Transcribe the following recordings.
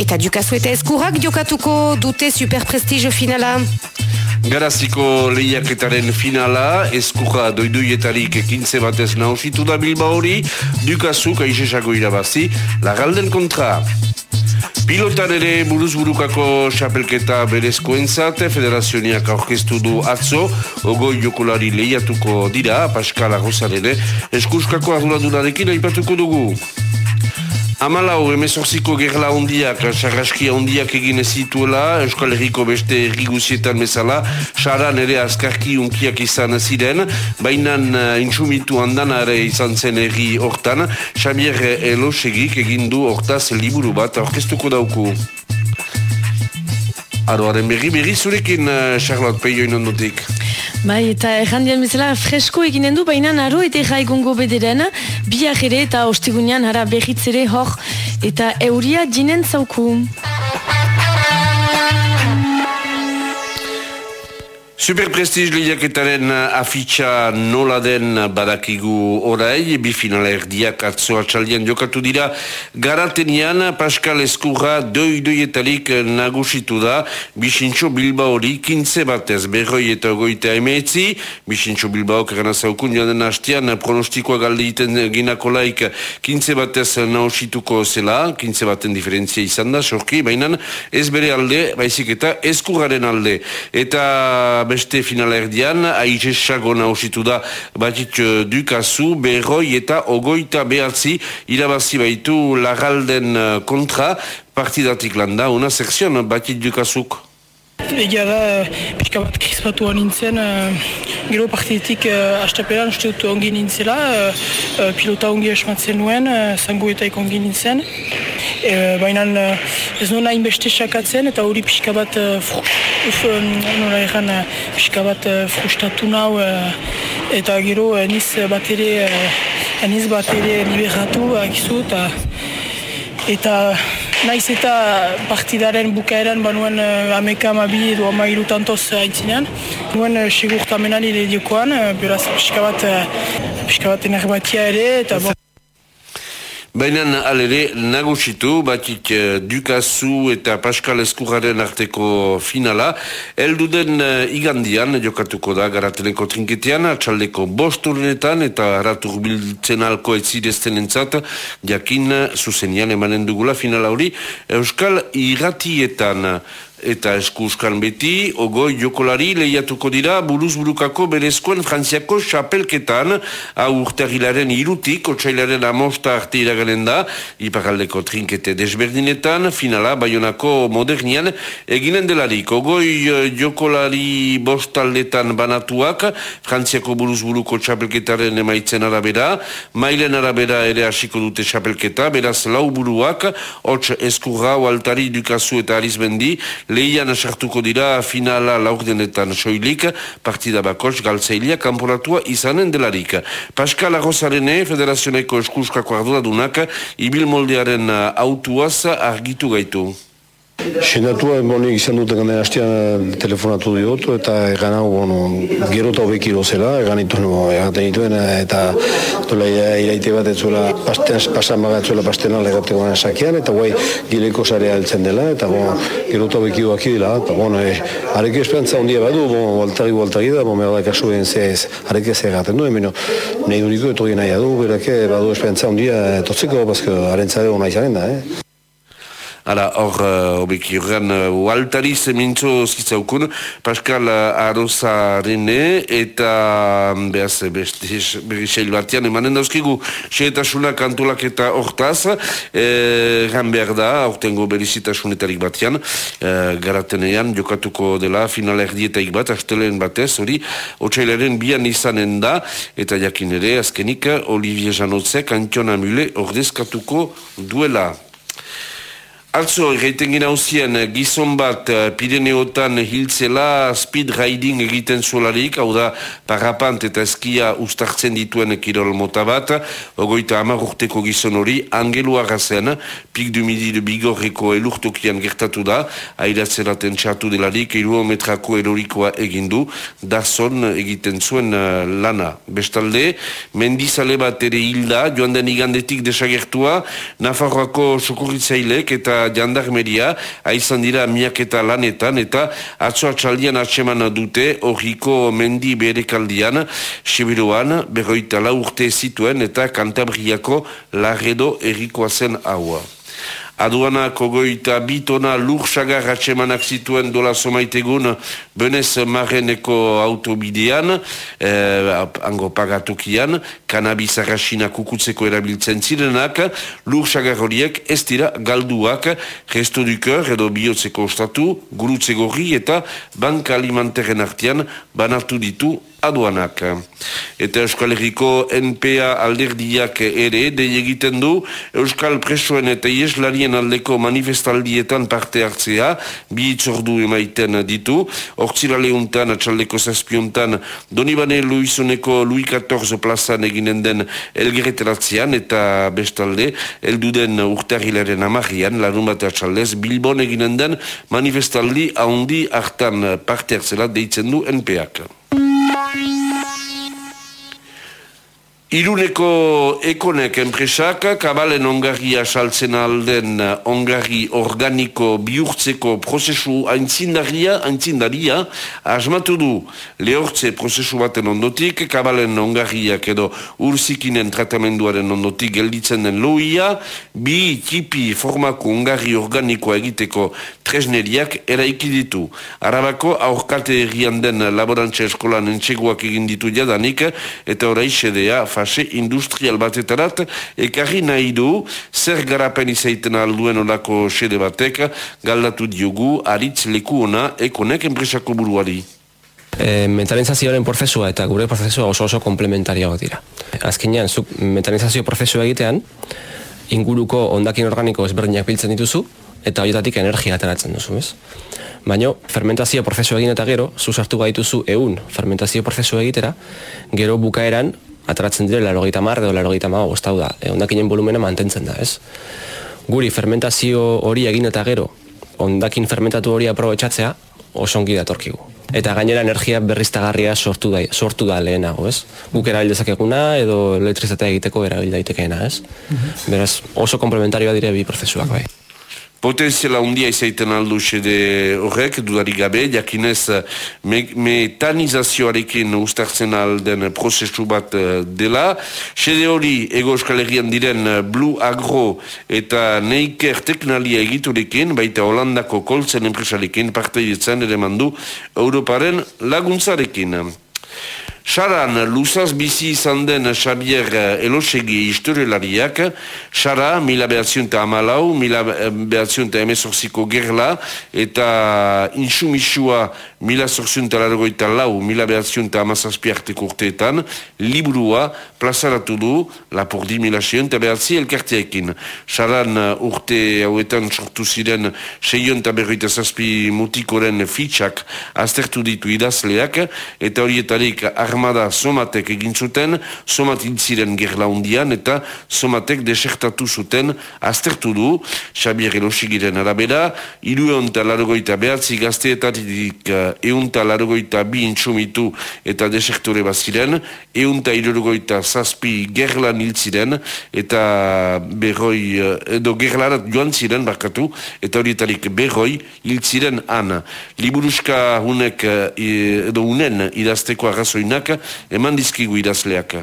Eta dukazu eta eskurrak jokatuko dute superprestigio finala. Garaziko lehiaketaren finala, eskurra doiduietarik ekintze batez nausitu da Bilba hori, dukazuk aixesako irabazi, lagalden kontra. Pilotan ere buruz burukako xapelketa berezko entzat, federazioniak aurkeztu du atzo, ogoi jokolari lehiatuko dira, Pascal Arrozarene, eskurskako arduradunarekin aipatuko dugu. Amalau, emezorziko gerla ondiak, sarraskia ondiak egin zituela, Euskal Herriko beste erriguzietan bezala, saran ere azkarki unkiak izan ziren, baina uh, intsumitu handan ere izan zen erri hortan, Xabier Elosegik egin hortaz liburu bat, orkestuko dauku. Aroaren berri berri zurekin, uh, Charlotte Peioin ondotik. Bai, eta errandian bezala fresko eginen du, baina naro eta erraigongo bederen, biak ere eta ostigunean hara behitzere hor eta euria jinen zauku. Superprestiz lehiaketaren afitxa nola den badakigu orai, bi finala erdiak atzo atxaldian jokatu dira, garatenian Pascal Eskurra doi-doietalik nagusitu da, bisintxo Bilbao hori kintze batez, berroi eta ogoita emeetzi, bisintxo Bilbao kerana zaukun joan den hastian, pronostikoa galde iten ginako laik kintze batez nagusituko zela, kintze baten diferentzia izan da, sorki, baina ez bere alde, baizik eta Eskurraren alde. Eta beste finala erdian, aizesago nausitu da batit uh, dukazu, berroi eta ogoita behatzi irabazi baitu lagalden uh, kontra partidatik landa, una sekzion batit dukazuk. Egia da, pixka bat krispatu nintzen, uh, gero partidetik uh, astaperan uste dut ongi nintzela, uh, pilota ongi esmatzen nuen, uh, zangoetak ongi nintzen. E, Baina ez nuen hainbeste sakatzen eta hori pixka bat uh, frus, nola erran, pixka bat uh, frustatu nau uh, eta gero uh, niz bat ere, uh, niz bat ere liberatu akizu eta eta Naiz eta partidaren bukaeran banuen uh, ameka amabi edo ama irutantoz haitzinean. Nuen uh, segurtamenan ere diokoan, uh, beraz pixka bat, uh, pixka bat ere. Eta, bon. Baina alere nagusitu batik uh, Dukazu eta Pascal Eskurraren arteko finala. Elduden uh, igandian jokatuko da garateleko trinketean, atxaldeko bosturnetan eta haratur biltzen alko etzirezten entzat, jakin zuzenian emanen dugula finala hori. Euskal irratietan eta eskuskan beti, ogoi jokolari lehiatuko dira buruz burukako berezkoen frantziako xapelketan, hau urterrilaren irutik, otxailaren amosta arte iragalen da, iparaldeko trinkete desberdinetan, finala, baionako modernian, eginen delarik, ogoi eh, jokolari bostaldetan banatuak, frantziako buruz buruko xapelketaren emaitzen arabera, mailen arabera ere hasiko dute xapelketa, beraz lau buruak, hotx eskurra, altari, dukazu eta arizbendi, Lehian sartuko dira finala laurdenetan soilik, partida bakoz galtzeilia kanporatua izanen delarik. Pascal Arrozarene, Federazioneko Eskuskako arduradunak, ibil moldearen autuaz argitu gaitu. Sendatua, boni, izan duten ganden hastian telefonatu diot, eta egan hau, bueno, gero eta hobekiro zela, egan itu, no, egaten dituen, eta dola iraite bat etzuela, pastean, pasan bagatzuela pastena legateko gana sakian, eta guai gileko zarea altzen dela, eta bon, gero eta hobekiro aki dila, eta bon, e, areke esperantza ondia badu, bon, baltari baltari da, bon, mega da kasu egin zez, areke ze egaten duen, bino, nahi duriko eto nahi adu, berake, badu esperantza ondia, etotzeko, bazko, arentzare hona izanen da, eh? Hala, hor, uh, obeki horren, uh, ualtari zemintzo skitzaukun, Pascal Arosa Rene, eta, um, behaz, berri xeil batian, emanen dauzkigu, xeetasuna kantolak eta hortaz, e, gan behar da, aurtengo berizitasunetarik batian, e, garatenean, jokatuko dela, final erdietaik bat, astelen batez, hori, otxailaren bian izanen da, eta jakin ere, azkenik, Olivier Janotzek, Antion Amule, ordezkatuko duela. Altzo, egiten gina hausien, gizon bat uh, Pireneotan hiltzela speed riding egiten zuelarik, hau da parapant eta eskia ustartzen dituen kirol mota bat, ogoita amarurteko gizon hori, angelua gazen, pik du midi de bigorreko elurtokian gertatu da, airatzeraten txatu delarik, metrako erorikoa egindu, dazon egiten zuen uh, lana. Bestalde, mendizale bat ere hilda, joan den igandetik desagertua, Nafarroako sokurritzailek eta jandarmeria aizan dira miak eta lanetan eta atzo atxaldian atseman dute horriko mendi berekaldian Sibiruan berroita la urte zituen eta kantabriako larredo erikoa zen haua. Aduana kogoita bitona lursagar atxemanak zituen dola somaitegun benez marreneko autobidean, eh, ango pagatukian, kanabis arrasina kukutzeko erabiltzen zirenak, lursagar horiek ez dira galduak, gesto dukor edo bihotzeko ostatu, gurutze gorri eta banka alimanteren artian banartu ditu aduanak. Eta Euskal Herriko NPA alderdiak ere, de egiten du, Euskal Presoen eta Ieslarien aldeko manifestaldietan parte hartzea, bi itzordu emaiten ditu, Hortzira lehuntan, atxaldeko zazpiontan, Donibane Luizoneko Lui XIV plazan eginen den elgereteratzean, eta bestalde, elduden urtarrilaren amarrian, larun bat atxaldez, Bilbon eginen den manifestaldi haundi hartan parte hartzela deitzen du NPAk. Bye. Iruneko ekonek enpresak kabalen ongarria saltzen alden ongarri organiko bihurtzeko prozesu aintzindaria, aintzindaria, asmatu du lehortze prozesu baten ondotik, kabalen ongarriak edo urzikinen tratamenduaren ondotik gelditzen den loia, bi tipi formako ongarri organikoa egiteko tresneriak eraiki ditu. Arabako aurkate egian den laborantza eskolan entxeguak egin ditu jadanik, eta orai sedea fase industrial batetarat ekarri nahi du zer garapen izaiten alduen olako sede batek galdatu diogu aritz leku ona ekonek enpresako buruari. E, mentalizazioaren prozesua eta gure prozesua oso oso komplementaria dira. Azkenean, zuk mentalizazio prozesua egitean, inguruko ondakin organiko ezberdinak biltzen dituzu, eta horietatik energia ateratzen duzu, ez? Baina, fermentazio prozesu egin eta gero, zu sartu gaituzu eun fermentazio prozesu egitera, gero bukaeran ataratzen dire laro gita mar, edo laro gita ostau da, e, ondakinen volumena mantentzen da, ez? Guri fermentazio hori egin eta gero, ondakin fermentatu hori aprobetxatzea, osongi datorkigu. Eta gainera energia berriztagarria sortu da, sortu da lehenago, ez? Guk erabil dezakeguna edo elektrizatea egiteko erabil daitekeena, ez? Mhm. Beraz, oso komplementarioa dire bi prozesuak bai. Potenziala undia izaiten aldu xede horrek, dudarik gabe, jakinez me metanizazioarekin ustartzen alden prozesu bat eh, dela. Xede hori ego eskalegian diren eh, Blue Agro eta Neiker Teknalia egiturekin, baita Holandako koltzen enpresarekin parte ditzen ere mandu Europaren laguntzarekin. Saran, luzaz bizi izan den Xabier eh, Elosegi historiolariak, Sara, mila behatzion eta amalau, mila behatzion eta emezorziko gerla, eta insumisua mila zorzion eta largoita lau, mila behatzion eta amazazpiarteko urteetan, liburua plazaratu du, lapordi mila seion eta behatzi elkarteekin. Saran uh, urte hauetan sortu ziren seion eta berroita zazpi mutikoren fitxak aztertu ditu idazleak, eta horietarik armada somatek egin zuten, somat ziren gerla undian, eta somatek desertatu zuten aztertu du, Xabier Elosigiren arabera, irueon eta largoita behatzi gazteetatik uh, eunta largoita bi intsumitu eta desektore baziren, eunta irurgoita zazpi gerlan hiltziren eta berroi, eh, edo gerlarat joan ziren bakatu, eta horietarik berroi hiltziren an. Liburuska hunek eh, edo unen idazteko arrazoinak eman dizkigu idazleak.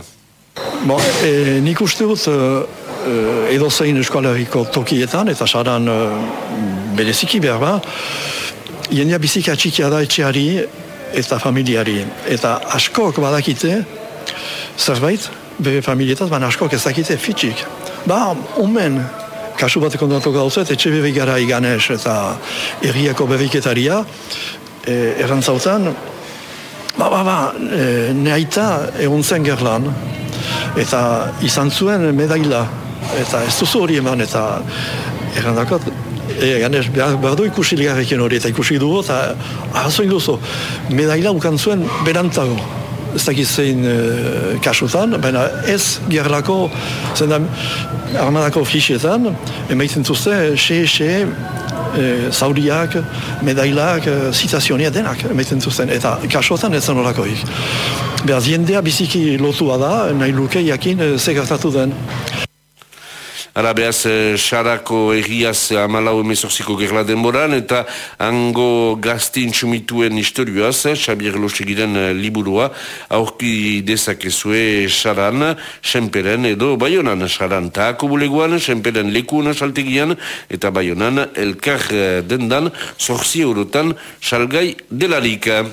Bon, e, nik uste dut e, edo zein eskualeriko tokietan eta saran e, bereziki behar ba, jendea bizika txikia da etxeari eta familiari. Eta askok badakite, zerbait, bere familietaz, baina askok ez dakite fitxik. Ba, omen, kasu bat kontatu gauzet, etxe bebe gara iganez eta erriako bebeketaria, e, errantzautan, ba, ba, ba, e, neaita egun zen gerlan, eta izan zuen medaila, eta ez duzu hori eman, eta errandakot, E, ganez, behar, behar du ikusi ligarrekin hori, eta ikusi dugu, eta ahazoin duzu, medaila ukan zuen berantago. Ez dakiz zein e, kasutan, baina ez gerlako, zen da, armadako fixetan, emaiten zuzte, xe, xe, e, zauriak, medailak, e, zitazionia denak emaiten zuzten, eta kasutan ez zen horakoik. Behaz, jendea biziki lotua da, nahi luke jakin e, ze gertatu den. Ara behaz, xarako erriaz amalau emezorziko gerla denboran, eta hango gaztin txumituen historioaz, Xabier Losegiren liburua, aurki dezakezue xaran, senperen edo baionan xaran. Ta buleguan, senperen lekuuna saltegian, eta baionan elkar dendan, zorzi eurotan salgai delarika.